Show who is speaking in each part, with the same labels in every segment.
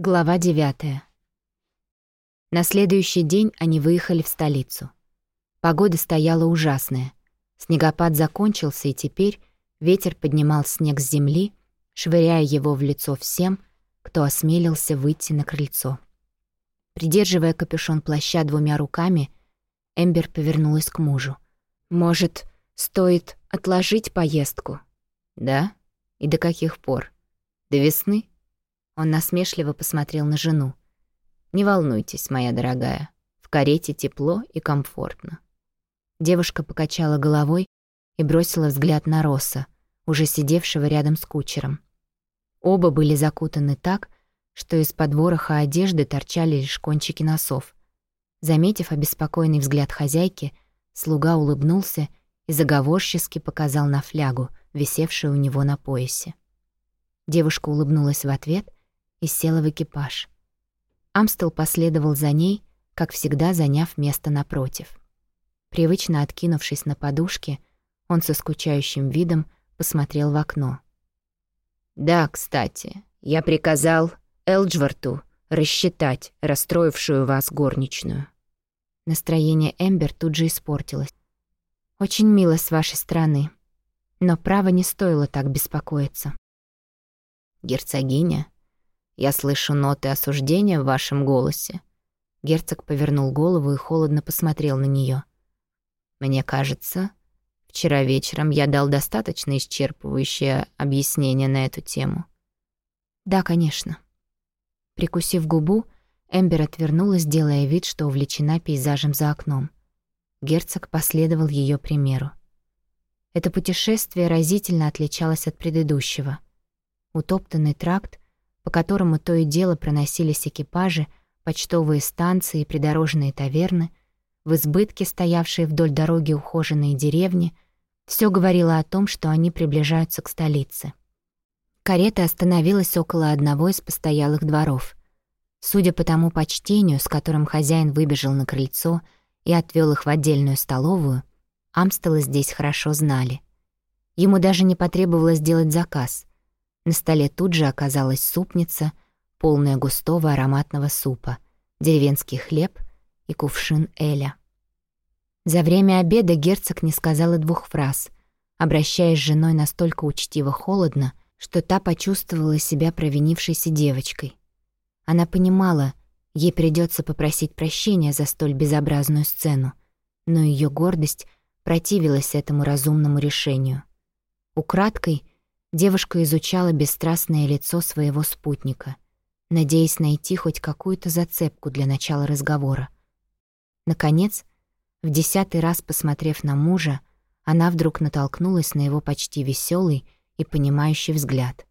Speaker 1: Глава 9. На следующий день они выехали в столицу. Погода стояла ужасная. Снегопад закончился, и теперь ветер поднимал снег с земли, швыряя его в лицо всем, кто осмелился выйти на крыльцо. Придерживая капюшон плаща двумя руками, Эмбер повернулась к мужу. «Может, стоит отложить поездку?» «Да? И до каких пор? До весны?» Он насмешливо посмотрел на жену. «Не волнуйтесь, моя дорогая. В карете тепло и комфортно». Девушка покачала головой и бросила взгляд на Росса, уже сидевшего рядом с кучером. Оба были закутаны так, что из-под вороха одежды торчали лишь кончики носов. Заметив обеспокоенный взгляд хозяйки, слуга улыбнулся и заговорчески показал на флягу, висевшую у него на поясе. Девушка улыбнулась в ответ и села в экипаж. Амстел последовал за ней, как всегда заняв место напротив. Привычно откинувшись на подушке, он со скучающим видом посмотрел в окно. «Да, кстати, я приказал Элджварту рассчитать расстроившую вас горничную». Настроение Эмбер тут же испортилось. «Очень мило с вашей стороны, но право не стоило так беспокоиться».
Speaker 2: «Герцогиня, я слышу ноты осуждения в вашем голосе». Герцог повернул голову и холодно посмотрел на нее. «Мне кажется, вчера вечером я дал достаточно исчерпывающее объяснение на эту тему».
Speaker 1: «Да, конечно». Прикусив губу, Эмбер отвернулась, делая вид, что увлечена пейзажем за окном. Герцог последовал ее примеру. Это путешествие разительно отличалось от предыдущего. Утоптанный тракт по которому то и дело проносились экипажи, почтовые станции и придорожные таверны, в избытке стоявшие вдоль дороги ухоженные деревни, все говорило о том, что они приближаются к столице. Карета остановилась около одного из постоялых дворов. Судя по тому почтению, с которым хозяин выбежал на крыльцо и отвел их в отдельную столовую, Амстелы здесь хорошо знали. Ему даже не потребовалось делать заказ. На столе тут же оказалась супница, полная густого ароматного супа, деревенский хлеб и кувшин Эля. За время обеда герцог не сказал и двух фраз, обращаясь с женой настолько учтиво холодно, что та почувствовала себя провинившейся девочкой. Она понимала, ей придется попросить прощения за столь безобразную сцену, но ее гордость противилась этому разумному решению. Украдкой Девушка изучала бесстрастное лицо своего спутника, надеясь найти хоть какую-то зацепку для начала разговора. Наконец, в десятый раз посмотрев на мужа, она вдруг натолкнулась на его почти веселый и понимающий взгляд.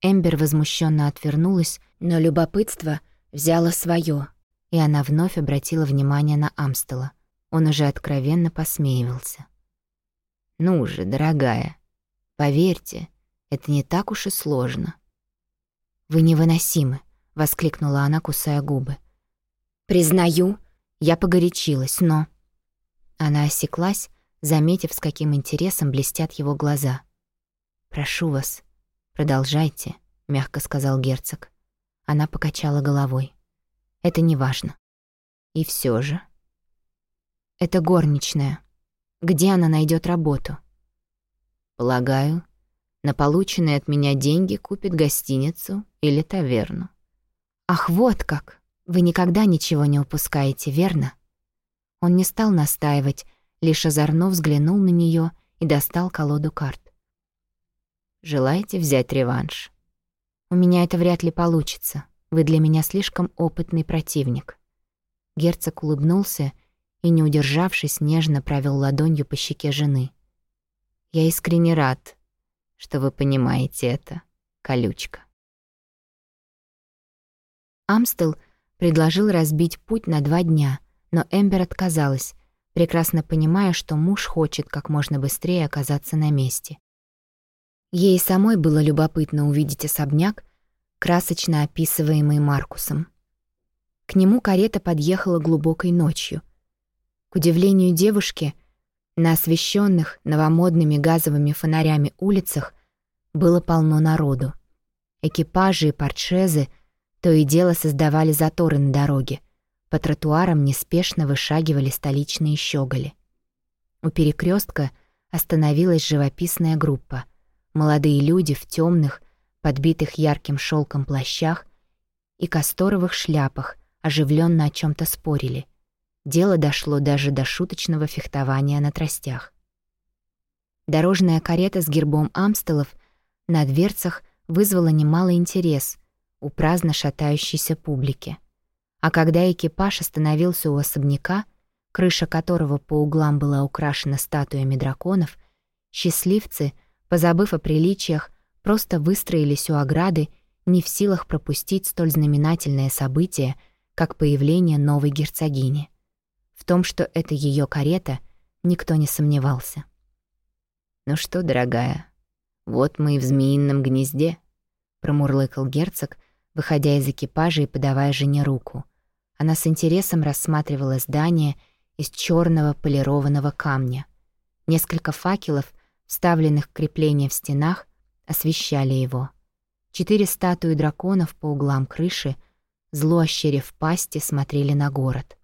Speaker 1: Эмбер возмущенно отвернулась, но любопытство взяло свое, и она вновь обратила внимание на Амстела. Он уже откровенно посмеивался. «Ну же, дорогая», Поверьте, это не так уж и сложно. «Вы невыносимы», — воскликнула она, кусая губы. «Признаю, я погорячилась, но...» Она осеклась, заметив, с каким интересом блестят его глаза. «Прошу вас, продолжайте», — мягко сказал герцог. Она покачала головой. «Это не важно. И все же...» «Это горничная. Где она найдет работу?» Полагаю, на полученные от меня деньги купит гостиницу или таверну. Ах, вот как! Вы никогда ничего не упускаете, верно? Он не стал настаивать, лишь озорно взглянул на нее и достал колоду карт. «Желаете взять реванш?» «У меня это вряд ли получится. Вы для меня слишком опытный противник». Герцог улыбнулся и, не удержавшись, нежно провел ладонью по щеке жены. Я искренне рад, что вы понимаете это, колючка. Амстел предложил разбить путь на два дня, но Эмбер отказалась, прекрасно понимая, что муж хочет как можно быстрее оказаться на месте. Ей самой было любопытно увидеть особняк, красочно описываемый Маркусом. К нему карета подъехала глубокой ночью. К удивлению девушки, на освещенных новомодными газовыми фонарями улицах было полно народу. Экипажи и портшезы То и дело создавали заторы на дороге. По тротуарам неспешно вышагивали столичные щеголи. У перекрестка остановилась живописная группа. Молодые люди в темных, подбитых ярким шелком плащах и касторовых шляпах оживленно о чем то спорили. Дело дошло даже до шуточного фехтования на тростях. Дорожная карета с гербом Амстелов на дверцах вызвала немалый интерес у праздно шатающейся публики. А когда экипаж остановился у особняка, крыша которого по углам была украшена статуями драконов, счастливцы, позабыв о приличиях, просто выстроились у ограды, не в силах пропустить столь знаменательное событие, как появление новой герцогини. В том, что это ее карета, никто не сомневался.
Speaker 2: «Ну что, дорогая, вот мы и в змеином гнезде», — промурлыкал герцог, выходя из экипажа и подавая жене руку. Она с интересом рассматривала здание из черного полированного камня. Несколько факелов, вставленных в крепления в стенах, освещали его. Четыре статуи драконов по углам крыши, зло ощерив пасти, смотрели на город.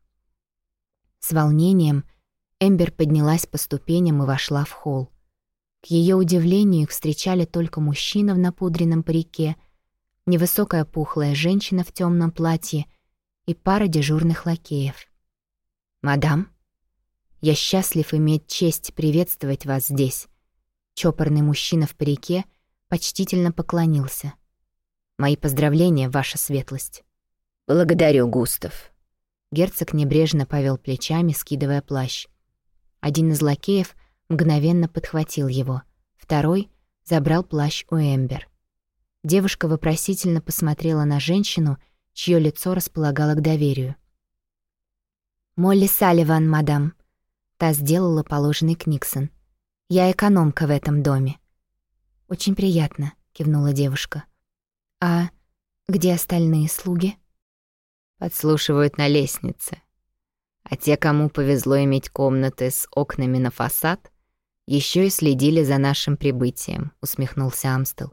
Speaker 2: С волнением Эмбер поднялась по ступеням и вошла в холл. К ее удивлению их встречали только мужчина в напудренном парике, невысокая пухлая женщина в темном платье и пара дежурных лакеев. «Мадам, я счастлив иметь честь приветствовать вас здесь». Чопорный мужчина в парике почтительно поклонился. «Мои поздравления, ваша светлость».
Speaker 1: «Благодарю, Густав». Герцог небрежно повел плечами, скидывая плащ. Один из лакеев мгновенно подхватил его. Второй забрал плащ у Эмбер. Девушка вопросительно посмотрела на женщину, чье лицо располагало к доверию. «Молли Салливан, мадам». Та сделала положенный Книксон. «Я экономка в этом доме». «Очень приятно», — кивнула девушка. «А где остальные слуги?»
Speaker 2: «Подслушивают на лестнице. А те, кому повезло иметь комнаты с окнами на фасад, еще и следили за нашим прибытием», — усмехнулся Амстел.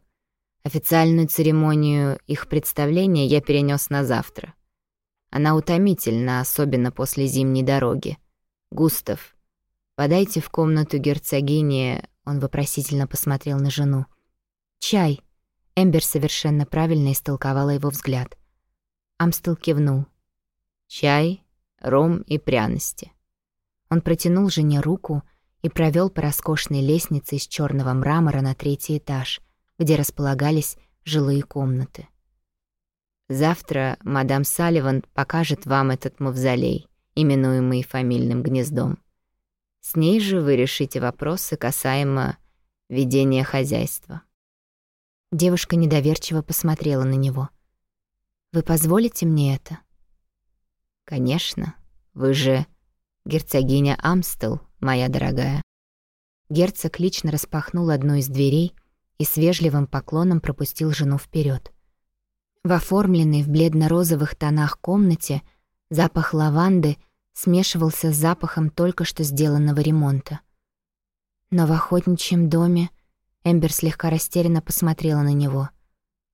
Speaker 2: «Официальную церемонию их представления я перенес на завтра. Она утомительна, особенно после зимней дороги. Густав, подайте в комнату герцогини...» Он вопросительно посмотрел на жену.
Speaker 1: «Чай». Эмбер совершенно правильно истолковала его взгляд. Амстел кивнул.
Speaker 2: «Чай, ром и пряности».
Speaker 1: Он протянул жене руку, и провел по роскошной лестнице из черного мрамора на третий этаж, где располагались жилые комнаты.
Speaker 2: «Завтра мадам Салливан покажет вам этот мавзолей, именуемый фамильным гнездом. С ней же вы решите вопросы касаемо ведения хозяйства».
Speaker 1: Девушка недоверчиво посмотрела на него. «Вы позволите мне это?»
Speaker 2: «Конечно. Вы же герцогиня Амстел, моя дорогая».
Speaker 1: Герцог лично распахнул одну из дверей и с вежливым поклоном пропустил жену вперед. В оформленной в бледно-розовых тонах комнате запах лаванды смешивался с запахом только что сделанного ремонта. Но в охотничьем доме Эмбер слегка растерянно посмотрела на него.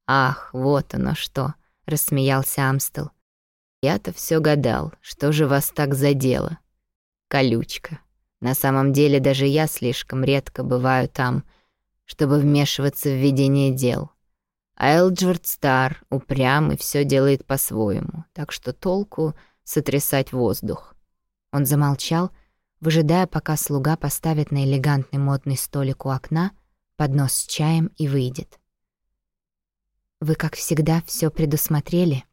Speaker 2: «Ах, вот оно что!» — рассмеялся Амстел. «Я-то все гадал, что же вас так задело? Колючка». На самом деле даже я слишком редко бываю там, чтобы вмешиваться в ведение дел. А Элджвард стар, упрям и все делает по-своему, так что толку сотрясать воздух.
Speaker 1: Он замолчал, выжидая, пока слуга поставит на элегантный модный столик у окна поднос с чаем и выйдет. «Вы, как всегда, все предусмотрели?»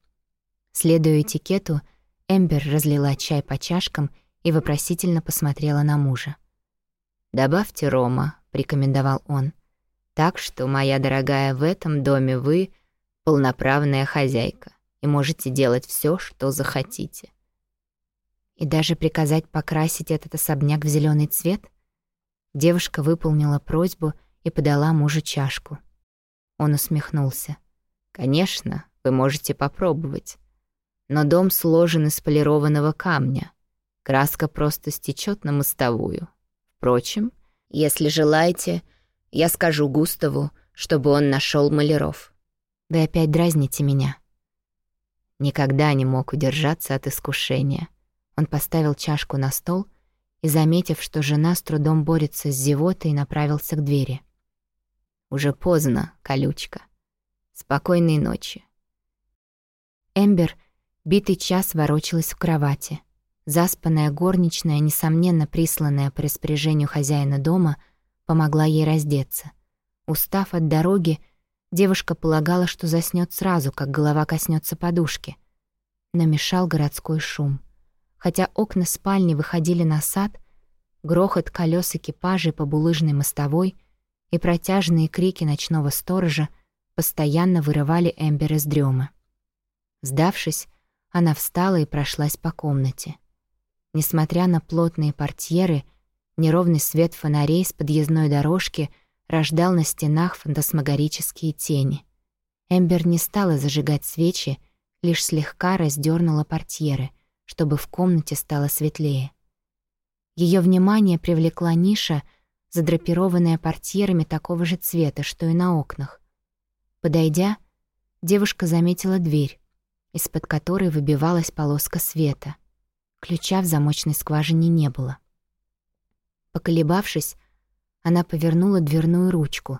Speaker 1: Следуя этикету, Эмбер разлила чай по чашкам и вопросительно посмотрела на мужа.
Speaker 2: «Добавьте рома», — рекомендовал он. «Так что, моя дорогая, в этом доме вы полноправная хозяйка и можете делать все, что захотите».
Speaker 1: «И даже приказать покрасить этот особняк в зеленый цвет?» Девушка выполнила просьбу и подала мужу чашку. Он усмехнулся.
Speaker 2: «Конечно, вы можете попробовать. Но дом сложен из полированного камня, краска просто стечет на мостовую. Впрочем, если желаете, я скажу Густаву, чтобы он нашел маляров.
Speaker 1: Вы опять дразните меня.
Speaker 2: Никогда не мог удержаться от искушения. Он поставил чашку на стол и, заметив, что жена с трудом борется с зевотой, направился к двери. «Уже поздно, колючка. Спокойной ночи».
Speaker 1: Эмбер битый час ворочалась в кровати. Заспанная горничная, несомненно присланная по распоряжению хозяина дома, помогла ей раздеться. Устав от дороги, девушка полагала, что заснёт сразу, как голова коснется подушки. Но мешал городской шум. Хотя окна спальни выходили на сад, грохот колес экипажей по булыжной мостовой и протяжные крики ночного сторожа постоянно вырывали Эмбер из дрёмы. Сдавшись, она встала и прошлась по комнате. Несмотря на плотные портьеры, неровный свет фонарей с подъездной дорожки — рождал на стенах фантасмагорические тени. Эмбер не стала зажигать свечи, лишь слегка раздернула портьеры, чтобы в комнате стало светлее. Ее внимание привлекла ниша, задрапированная портьерами такого же цвета, что и на окнах. Подойдя, девушка заметила дверь, из-под которой выбивалась полоска света. Ключа в замочной скважине не было. Поколебавшись, она повернула дверную ручку.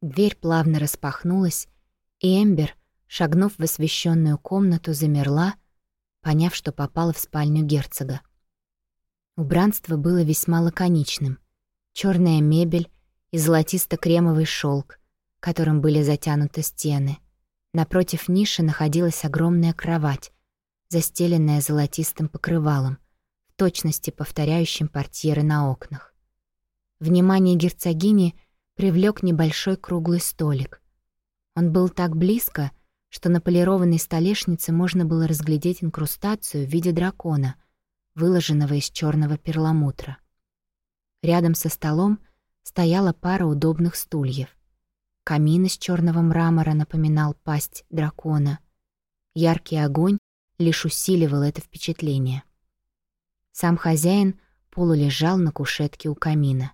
Speaker 1: Дверь плавно распахнулась, и Эмбер, шагнув в освещенную комнату, замерла, поняв, что попала в спальню герцога. Убранство было весьма лаконичным. Черная мебель и золотисто-кремовый шелк, которым были затянуты стены. Напротив ниши находилась огромная кровать, застеленная золотистым покрывалом, в точности повторяющим портьеры на окнах. Внимание герцогини привлек небольшой круглый столик. Он был так близко, что на полированной столешнице можно было разглядеть инкрустацию в виде дракона, выложенного из черного перламутра. Рядом со столом стояла пара удобных стульев. Камин из черного мрамора напоминал пасть дракона. Яркий огонь лишь усиливал это впечатление. Сам хозяин полулежал на кушетке у камина.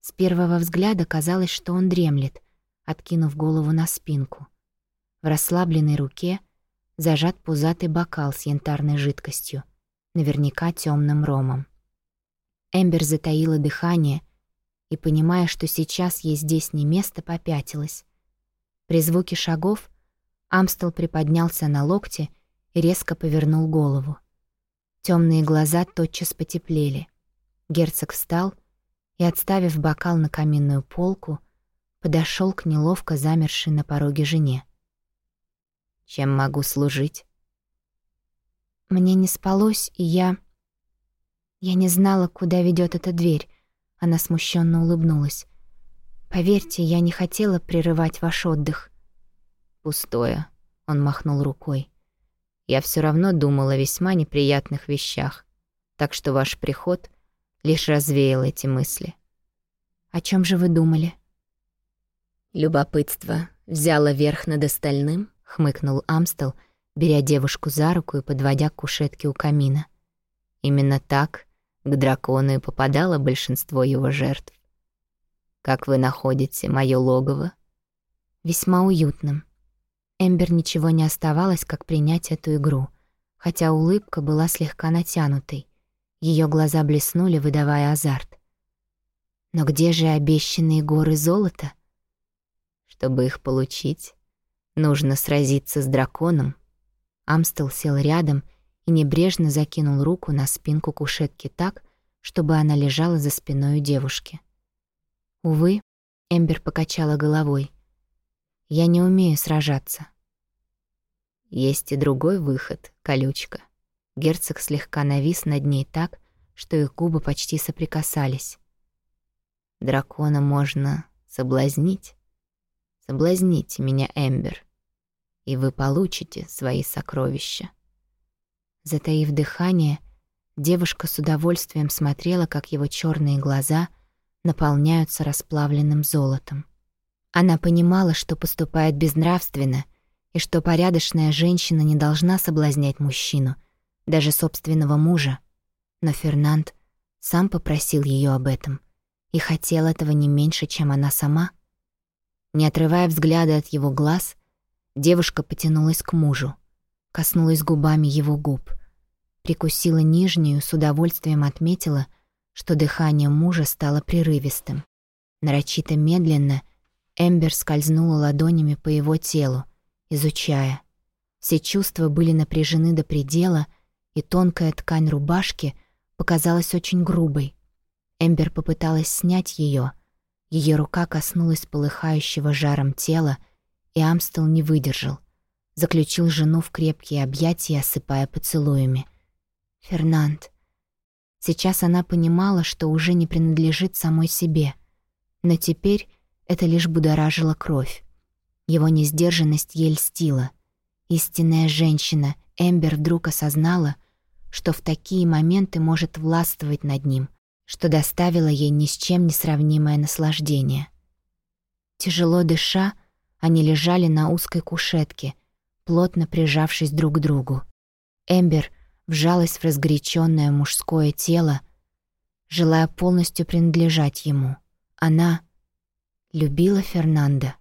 Speaker 1: С первого взгляда казалось, что он дремлет, откинув голову на спинку. В расслабленной руке зажат пузатый бокал с янтарной жидкостью, наверняка темным ромом. Эмбер затаила дыхание и, понимая, что сейчас ей здесь не место, попятилась. При звуке шагов Амстел приподнялся на локте и резко повернул голову. Темные глаза тотчас потеплели. Герцог встал — и, отставив бокал на каминную полку, подошел к неловко замершей на пороге жене. «Чем могу служить?» Мне не спалось, и я... Я не знала, куда ведет эта дверь. Она смущенно улыбнулась. «Поверьте, я не хотела прерывать ваш отдых». «Пустое», — он махнул рукой. «Я все равно думала о весьма неприятных вещах, так что ваш приход лишь развеял эти мысли. «О чем же вы думали?» «Любопытство взяло верх над остальным», — хмыкнул Амстел, беря девушку за руку и подводя к кушетке у камина. Именно так к дракону и попадало большинство его жертв. «Как вы находите мое логово?» «Весьма уютным». Эмбер ничего не оставалось, как принять эту игру, хотя улыбка была слегка натянутой. Ее глаза блеснули, выдавая азарт. Но где же обещанные горы золота? Чтобы их получить, нужно сразиться с драконом. Амстел сел рядом и небрежно закинул руку на спинку кушетки так, чтобы она лежала за спиной у девушки. Увы, Эмбер покачала головой. «Я не умею сражаться». «Есть и другой выход, колючка. Герцог слегка навис над ней так, что их губы почти соприкасались. Дракона можно соблазнить. Соблазните меня, Эмбер, и вы получите свои сокровища. Затаив дыхание, девушка с удовольствием смотрела, как его черные глаза наполняются расплавленным золотом. Она понимала, что поступает безнравственно и что порядочная женщина не должна соблазнять мужчину — даже собственного мужа. Но Фернанд сам попросил ее об этом и хотел этого не меньше, чем она сама. Не отрывая взгляда от его глаз, девушка потянулась к мужу. Коснулась губами его губ. Прикусила нижнюю, с удовольствием отметила, что дыхание мужа стало прерывистым. Нарочито медленно Эмбер скользнула ладонями по его телу, изучая. Все чувства были напряжены до предела, и тонкая ткань рубашки показалась очень грубой. Эмбер попыталась снять ее. Ее рука коснулась полыхающего жаром тела, и Амстел не выдержал. Заключил жену в крепкие объятия, осыпая поцелуями. «Фернанд». Сейчас она понимала, что уже не принадлежит самой себе. Но теперь это лишь будоражило кровь. Его несдержанность ей льстила. Истинная женщина, Эмбер вдруг осознала, что в такие моменты может властвовать над ним, что доставило ей ни с чем не сравнимое наслаждение. Тяжело дыша, они лежали на узкой кушетке, плотно прижавшись друг к другу. Эмбер вжалась в разгоряченное мужское тело, желая полностью принадлежать ему. Она любила Фернанда.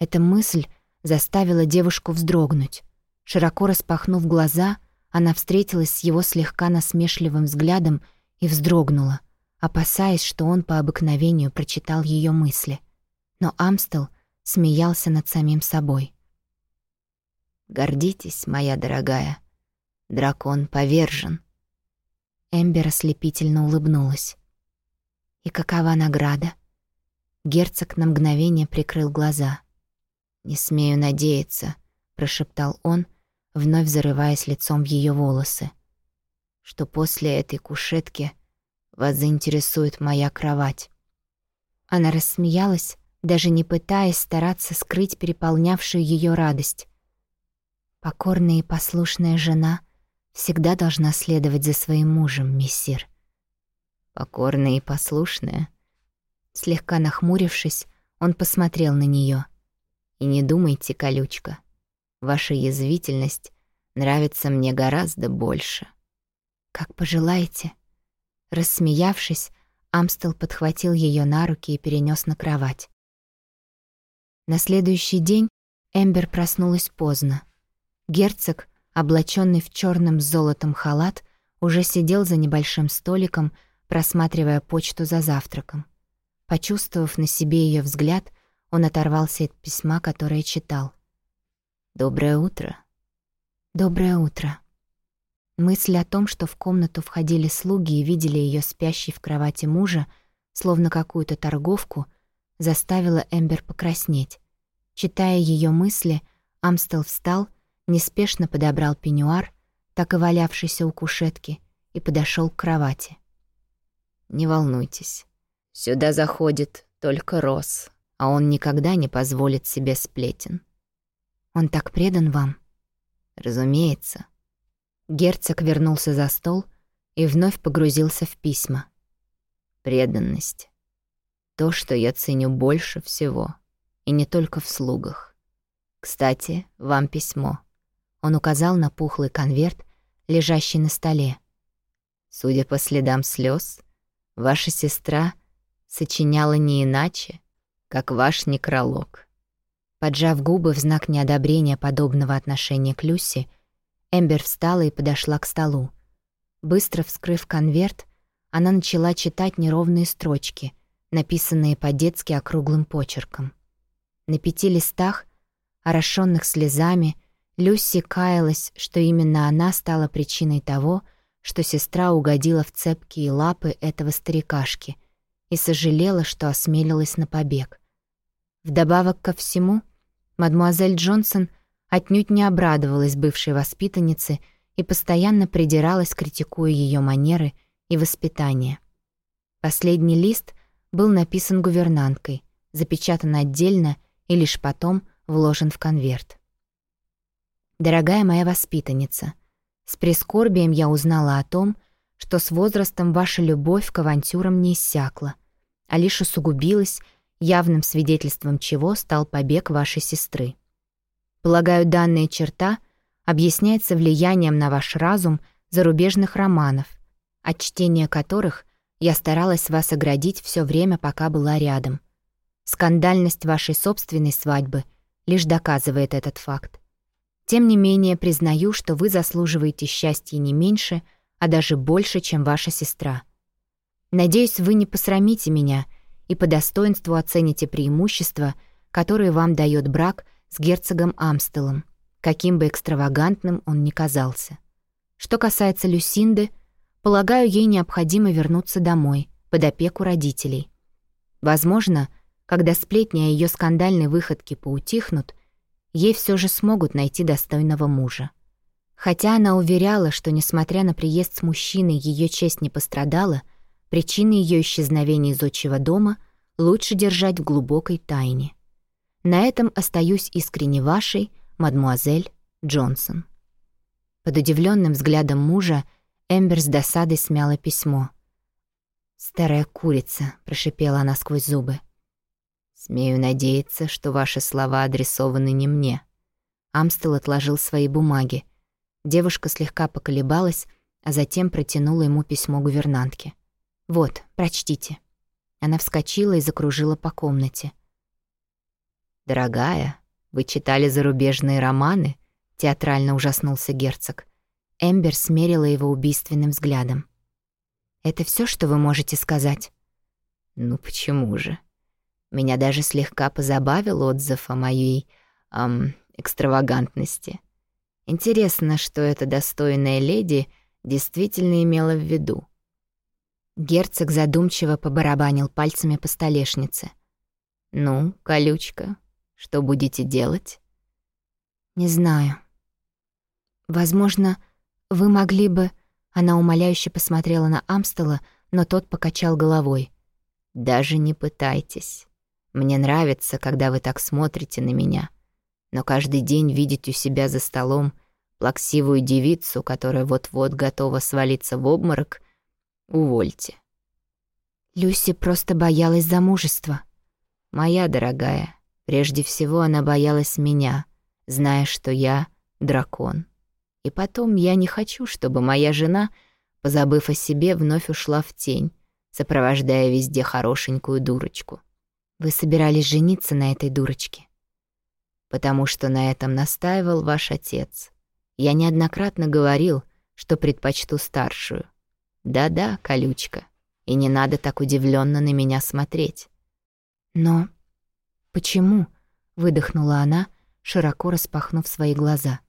Speaker 1: Эта мысль заставила девушку вздрогнуть. Широко распахнув глаза, она встретилась с его слегка насмешливым взглядом и вздрогнула, опасаясь, что он по обыкновению прочитал ее мысли. Но Амстел смеялся над самим собой. «Гордитесь, моя дорогая. Дракон повержен». Эмбер ослепительно улыбнулась. «И какова награда?» Герцог на мгновение прикрыл глаза. «Не смею надеяться», — прошептал он, вновь зарываясь лицом в ее волосы, «что после этой кушетки вас заинтересует моя кровать». Она рассмеялась, даже не пытаясь стараться скрыть переполнявшую ее радость. Покорная и послушная жена всегда должна следовать за своим мужем, мессир. Покорная и послушная. Слегка нахмурившись, он посмотрел на нее. И не думайте, колючка, ваша язвительность нравится мне гораздо больше. Как пожелаете. Рассмеявшись, Амстел подхватил ее на руки и перенес на кровать. На следующий день Эмбер проснулась поздно. Герцог, облаченный в черном с золотом халат, уже сидел за небольшим столиком, просматривая почту за завтраком. Почувствовав на себе ее взгляд, он оторвался от письма, которое читал. «Доброе утро». «Доброе утро». Мысль о том, что в комнату входили слуги и видели ее спящей в кровати мужа, словно какую-то торговку, заставила Эмбер покраснеть. Читая ее мысли, Амстел встал, неспешно подобрал пеньюар, так и валявшийся у кушетки, и подошел к кровати. «Не волнуйтесь, сюда заходит только Рос, а он никогда не позволит себе сплетен. Он так предан вам?» «Разумеется». Герцог вернулся за стол и вновь погрузился в письма. «Преданность то, что я ценю больше всего. И не только в слугах. Кстати, вам письмо. Он указал на пухлый конверт, лежащий на столе. Судя по следам слез, ваша сестра сочиняла не иначе, как ваш некролог. Поджав губы в знак неодобрения подобного отношения к Люси, Эмбер встала и подошла к столу. Быстро вскрыв конверт, она начала читать неровные строчки — написанные по-детски округлым почерком. На пяти листах, орошенных слезами, Люси каялась, что именно она стала причиной того, что сестра угодила в цепкие лапы этого старикашки и сожалела, что осмелилась на побег. Вдобавок ко всему, мадмуазель Джонсон отнюдь не обрадовалась бывшей воспитаннице и постоянно придиралась, критикуя ее манеры и воспитание. Последний лист был написан гувернанткой, запечатан отдельно и лишь потом вложен в конверт. «Дорогая моя воспитанница, с прискорбием я узнала о том, что с возрастом ваша любовь к авантюрам не иссякла, а лишь усугубилась, явным свидетельством чего стал побег вашей сестры. Полагаю, данная черта объясняется влиянием на ваш разум зарубежных романов, от чтения которых я старалась вас оградить все время, пока была рядом. Скандальность вашей собственной свадьбы лишь доказывает этот факт. Тем не менее, признаю, что вы заслуживаете счастья не меньше, а даже больше, чем ваша сестра. Надеюсь, вы не посрамите меня и по достоинству оцените преимущества, которые вам дает брак с герцогом Амстелом, каким бы экстравагантным он ни казался. Что касается Люсинды, полагаю, ей необходимо вернуться домой, под опеку родителей. Возможно, когда сплетни о ее скандальной выходке поутихнут, ей все же смогут найти достойного мужа. Хотя она уверяла, что, несмотря на приезд с мужчиной, ее честь не пострадала, причины ее исчезновения из отчего дома лучше держать в глубокой тайне. На этом остаюсь искренне вашей, мадмуазель Джонсон. Под удивленным взглядом мужа Эмбер с досадой смяла письмо. «Старая курица», — прошипела она сквозь зубы. «Смею надеяться, что ваши слова адресованы не мне». Амстел отложил свои бумаги. Девушка слегка поколебалась, а затем протянула ему письмо гувернантке. «Вот, прочтите». Она вскочила и закружила по комнате. «Дорогая, вы читали зарубежные романы?» — театрально ужаснулся герцог. Эмбер смерила его убийственным взглядом. «Это все, что вы можете сказать?» «Ну почему же? Меня даже слегка позабавил отзыв о моей эм, экстравагантности. Интересно, что эта достойная леди действительно имела в виду. Герцог задумчиво побарабанил пальцами по столешнице. «Ну, колючка, что будете делать?» «Не знаю. Возможно, вы могли бы...» Она умоляюще посмотрела на Амстела, но тот покачал головой. «Даже не пытайтесь. Мне нравится, когда вы так смотрите на меня. Но каждый день видеть у себя за столом плаксивую девицу, которая вот-вот готова свалиться в обморок, увольте». Люси просто боялась замужества. «Моя дорогая, прежде всего она боялась меня, зная, что я — дракон». И потом я не хочу, чтобы моя жена, позабыв о себе, вновь ушла в тень, сопровождая везде хорошенькую дурочку. Вы собирались жениться на этой дурочке? Потому что на этом настаивал ваш отец. Я неоднократно говорил, что предпочту старшую. Да-да, колючка. И не надо так удивленно на меня смотреть. Но почему? выдохнула она, широко распахнув свои глаза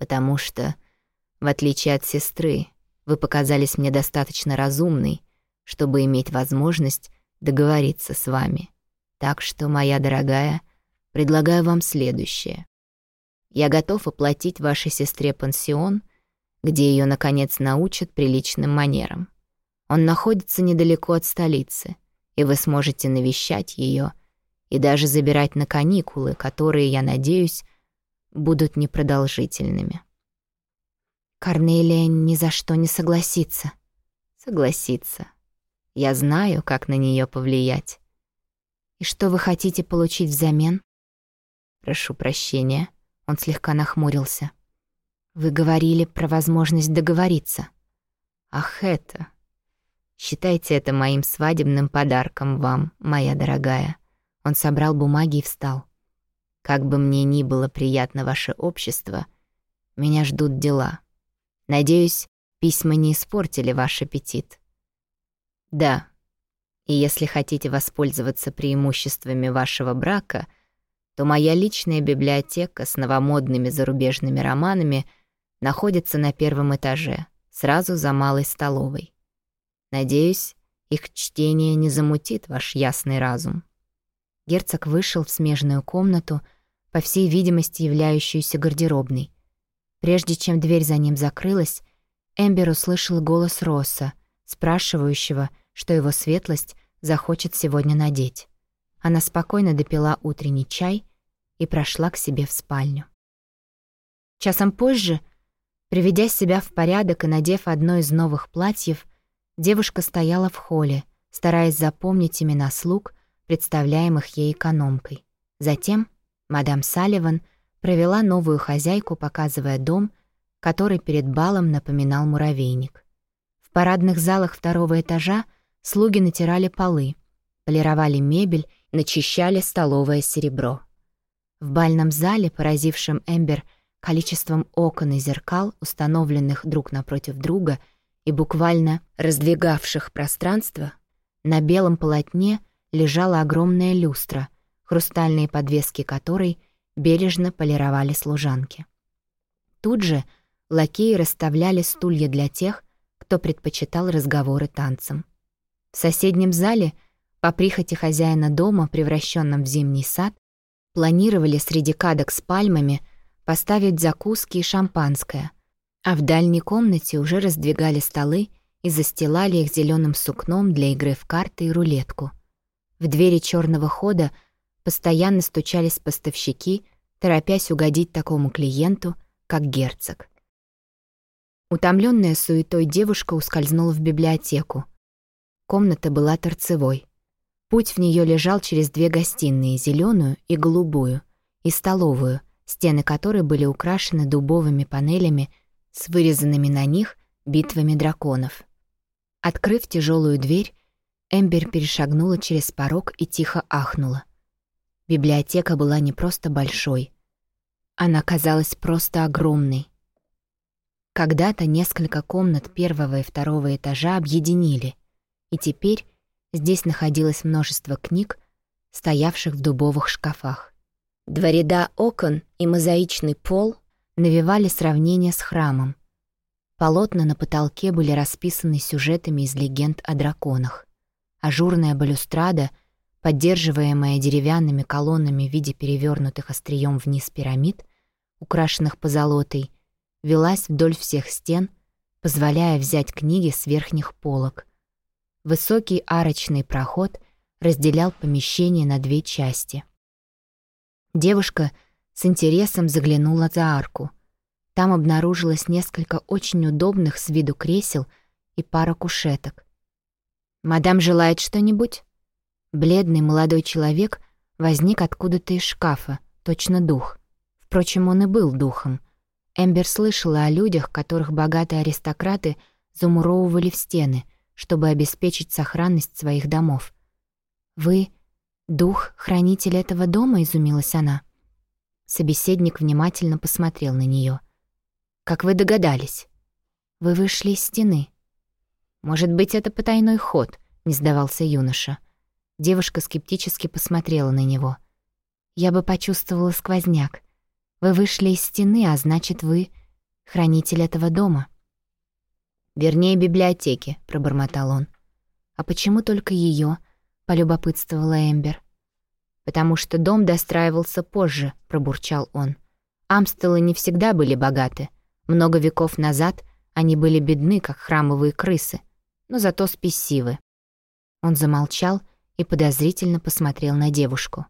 Speaker 1: потому что, в отличие от сестры, вы показались мне достаточно разумной, чтобы иметь возможность договориться с вами. Так что, моя дорогая, предлагаю вам следующее. Я готов оплатить вашей сестре пансион, где ее наконец, научат приличным манерам. Он находится недалеко от столицы, и вы сможете навещать ее и даже забирать на каникулы, которые, я надеюсь, будут непродолжительными. Корнелия ни за что не согласится. Согласится. Я знаю, как на нее повлиять. И что вы хотите получить взамен? Прошу прощения. Он слегка нахмурился. Вы говорили про возможность договориться. Ах, это. Считайте это моим свадебным подарком вам, моя дорогая. Он собрал бумаги и встал. Как бы мне ни было приятно ваше общество, меня ждут дела. Надеюсь, письма не испортили ваш аппетит. Да. И если хотите воспользоваться преимуществами вашего брака, то моя личная библиотека с новомодными зарубежными романами находится на первом этаже, сразу за малой столовой. Надеюсь, их чтение не замутит ваш ясный разум. Герцог вышел в смежную комнату, по всей видимости являющуюся гардеробной. Прежде чем дверь за ним закрылась, Эмбер услышал голос Росса, спрашивающего, что его светлость захочет сегодня надеть. Она спокойно допила утренний чай и прошла к себе в спальню. Часом позже, приведя себя в порядок и надев одно из новых платьев, девушка стояла в холле, стараясь запомнить имена слуг, представляемых ей экономкой. Затем мадам Салливан провела новую хозяйку, показывая дом, который перед балом напоминал муравейник. В парадных залах второго этажа слуги натирали полы, полировали мебель, начищали столовое серебро. В бальном зале, поразившем Эмбер количеством окон и зеркал, установленных друг напротив друга и буквально раздвигавших пространство, на белом полотне лежала огромная люстра, хрустальные подвески которой бережно полировали служанки. Тут же лакеи расставляли стулья для тех, кто предпочитал разговоры танцам. В соседнем зале, по прихоти хозяина дома, превращенном в зимний сад, планировали среди кадок с пальмами поставить закуски и шампанское, а в дальней комнате уже раздвигали столы и застилали их зеленым сукном для игры в карты и рулетку. В двери черного хода постоянно стучались поставщики, торопясь угодить такому клиенту, как герцог. Утомленная суетой девушка ускользнула в библиотеку. Комната была торцевой. Путь в нее лежал через две гостиные, зеленую и голубую, и столовую, стены которой были украшены дубовыми панелями с вырезанными на них битвами драконов. Открыв тяжелую дверь, Эмбер перешагнула через порог и тихо ахнула. Библиотека была не просто большой. Она казалась просто огромной. Когда-то несколько комнат первого и второго этажа объединили, и теперь здесь находилось множество книг, стоявших в дубовых шкафах. Два ряда окон и мозаичный пол навевали сравнение с храмом. Полотна на потолке были расписаны сюжетами из легенд о драконах. Ажурная балюстрада, поддерживаемая деревянными колоннами в виде перевернутых острием вниз пирамид, украшенных позолотой, велась вдоль всех стен, позволяя взять книги с верхних полок. Высокий арочный проход разделял помещение на две части — Девушка с интересом заглянула за арку. Там обнаружилось несколько очень удобных с виду кресел и пара кушеток. «Мадам желает что-нибудь?» Бледный молодой человек возник откуда-то из шкафа, точно дух. Впрочем, он и был духом. Эмбер слышала о людях, которых богатые аристократы замуровывали в стены, чтобы обеспечить сохранность своих домов. «Вы «Дух — хранитель этого дома?» — изумилась она. Собеседник внимательно посмотрел на нее. «Как вы догадались?» «Вы вышли из стены». «Может быть, это потайной ход», — не сдавался юноша. Девушка скептически посмотрела на него. «Я бы почувствовала сквозняк. Вы вышли из стены, а значит, вы — хранитель этого дома».
Speaker 2: «Вернее, библиотеки», — пробормотал он.
Speaker 1: «А почему только ее? полюбопытствовала Эмбер.
Speaker 2: «Потому что дом достраивался позже», — пробурчал он. «Амстелы не всегда были богаты. Много веков назад они были бедны, как храмовые крысы, но зато спесивы».
Speaker 1: Он замолчал и подозрительно посмотрел на девушку.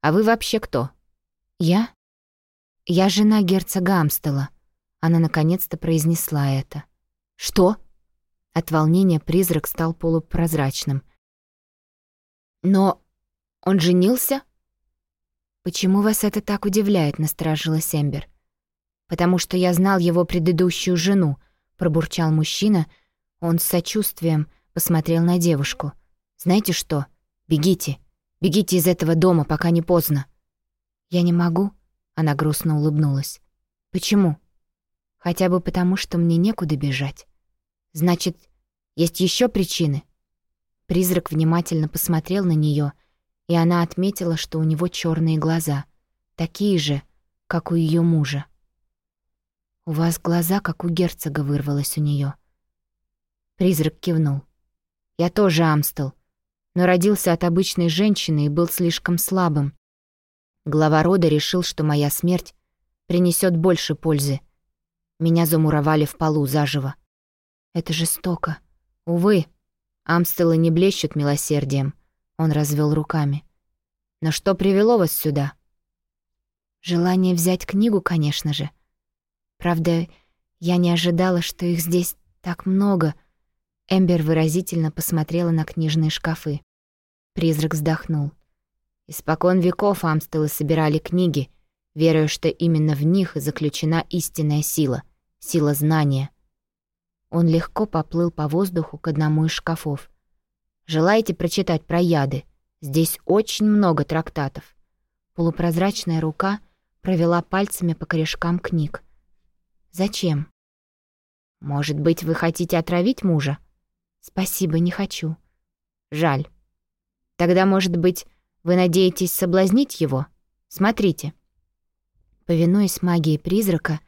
Speaker 2: «А вы вообще кто?»
Speaker 1: «Я? Я жена герцога Амстела». Она наконец-то произнесла это.
Speaker 2: «Что?»
Speaker 1: От волнения призрак стал полупрозрачным —
Speaker 2: но он женился?
Speaker 1: Почему вас это так удивляет, насторожилась Эмбер. Потому что я знал его предыдущую жену, пробурчал мужчина. Он с сочувствием посмотрел на девушку. Знаете что? Бегите. Бегите из этого дома, пока не поздно. Я не могу, она грустно улыбнулась. Почему? Хотя бы потому, что мне некуда бежать. Значит, есть еще причины? Призрак внимательно посмотрел на нее, и она отметила, что у него черные глаза, такие же, как у ее мужа. «У вас глаза, как у герцога», — вырвалось у нее. Призрак кивнул. «Я тоже Амстел, но родился от обычной женщины и был слишком слабым. Глава рода решил, что моя смерть принесет больше пользы. Меня замуровали в полу заживо. Это жестоко. Увы, Амстелы не блещут милосердием. Он развел руками. Но что привело вас сюда? Желание взять книгу, конечно же. Правда, я не ожидала, что их здесь так много. Эмбер выразительно посмотрела на книжные шкафы. Призрак вздохнул. Испокон веков Амстелы собирали книги, веруя, что именно в них заключена истинная сила, сила знания — он легко поплыл по воздуху к одному из шкафов. «Желаете прочитать про яды? Здесь очень много трактатов». Полупрозрачная рука провела пальцами по корешкам книг. «Зачем?» «Может быть, вы хотите отравить мужа?» «Спасибо, не хочу». «Жаль. Тогда, может быть, вы надеетесь соблазнить его? Смотрите». Повинуясь магии призрака,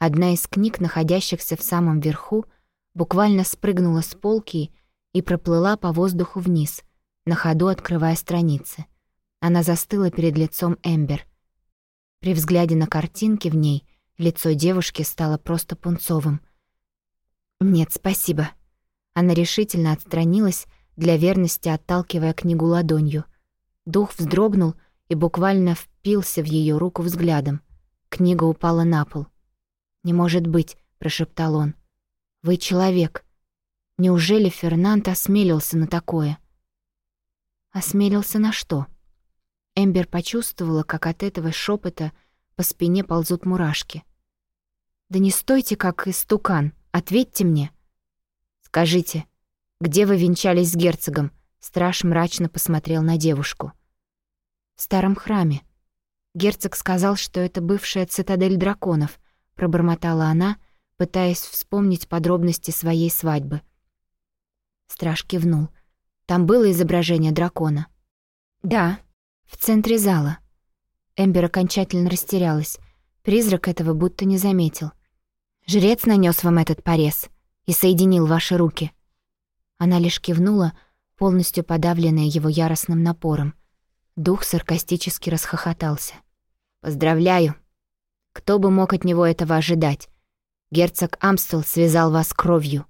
Speaker 1: одна из книг, находящихся в самом верху, буквально спрыгнула с полки и проплыла по воздуху вниз, на ходу открывая страницы. Она застыла перед лицом Эмбер. При взгляде на картинки в ней лицо девушки стало просто пунцовым. «Нет, спасибо». Она решительно отстранилась, для верности отталкивая книгу ладонью. Дух вздрогнул и буквально впился в ее руку взглядом. Книга упала на пол. «Не может быть», — прошептал он. «Вы человек. Неужели Фернанд осмелился на такое?» «Осмелился на что?» Эмбер почувствовала, как от этого шепота по спине ползут мурашки. «Да не стойте, как истукан. Ответьте мне». «Скажите, где вы венчались с герцогом?» Страж мрачно посмотрел на девушку. «В старом храме. Герцог сказал, что это бывшая цитадель драконов, пробормотала она, пытаясь вспомнить подробности своей свадьбы. Страж кивнул. Там было изображение дракона. Да, в центре зала. Эмбер окончательно растерялась. Призрак этого будто не заметил. Жрец нанес вам этот порез и соединил ваши руки. Она лишь кивнула, полностью подавленная его яростным напором. Дух саркастически расхохотался. «Поздравляю! Кто бы мог от него этого ожидать? Герцог Амстел связал вас кровью».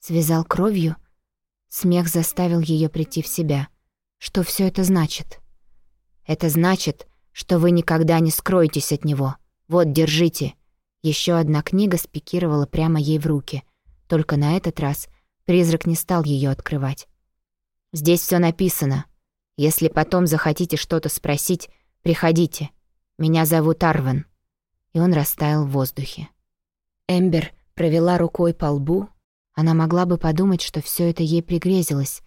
Speaker 1: «Связал кровью?» Смех заставил ее прийти в себя. «Что все это значит?» «Это значит, что вы никогда не скроетесь от него. Вот, держите». Еще одна книга спикировала прямо ей в руки. Только на этот раз призрак не стал ее открывать. «Здесь все написано. Если потом захотите что-то спросить, приходите. Меня зовут Арвен». И он растаял в воздухе. Эмбер провела рукой по лбу. Она могла бы подумать, что все это ей пригрезилось,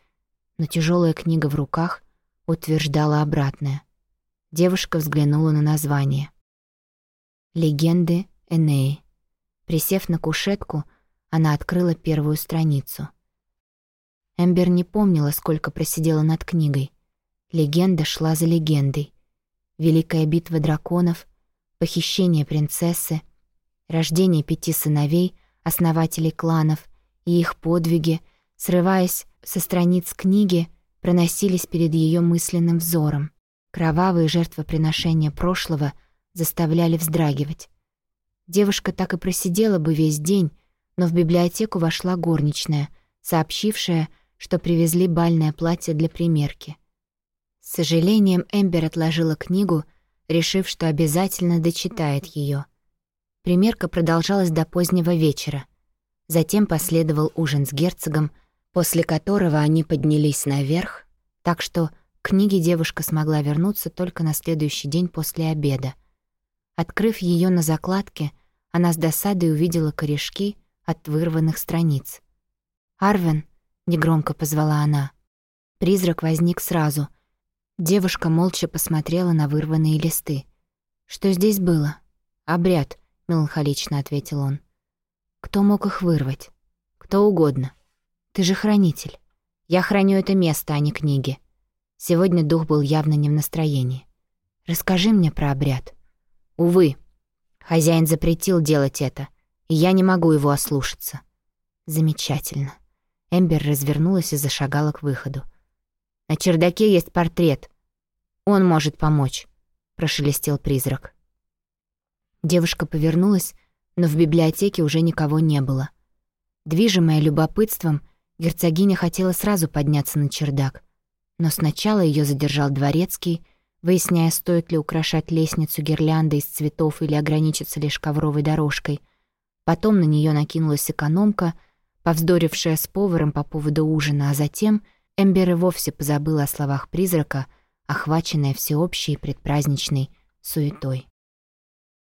Speaker 1: но тяжелая книга в руках утверждала обратное. Девушка взглянула на название. «Легенды Энеи». Присев на кушетку, она открыла первую страницу. Эмбер не помнила, сколько просидела над книгой. Легенда шла за легендой. Великая битва драконов, похищение принцессы, рождение пяти сыновей, основателей кланов, и их подвиги, срываясь со страниц книги, проносились перед ее мысленным взором. Кровавые жертвоприношения прошлого заставляли вздрагивать. Девушка так и просидела бы весь день, но в библиотеку вошла горничная, сообщившая, что привезли бальное платье для примерки. С сожалением Эмбер отложила книгу, решив, что обязательно дочитает ее. Примерка продолжалась до позднего вечера. Затем последовал ужин с герцогом, после которого они поднялись наверх, так что к книге девушка смогла вернуться только на следующий день после обеда. Открыв ее на закладке, она с досадой увидела корешки от вырванных страниц. «Арвен», — негромко позвала она. Призрак возник сразу — Девушка молча посмотрела на вырванные листы. «Что здесь было?» «Обряд», — меланхолично ответил он. «Кто мог их вырвать?» «Кто угодно. Ты же хранитель. Я храню это место, а не книги». Сегодня дух был явно не в настроении. «Расскажи мне про обряд». «Увы, хозяин запретил делать это, и я не могу его ослушаться». «Замечательно». Эмбер развернулась и зашагала к выходу. «На чердаке есть портрет. Он может помочь», — прошелестел призрак. Девушка повернулась, но в библиотеке уже никого не было. Движимая любопытством, герцогиня хотела сразу подняться на чердак, но сначала ее задержал дворецкий, выясняя, стоит ли украшать лестницу гирляндой из цветов или ограничиться лишь ковровой дорожкой. Потом на нее накинулась экономка, повздорившая с поваром по поводу ужина, а затем — Эмбер и вовсе позабыла о словах призрака, охваченная всеобщей предпраздничной суетой.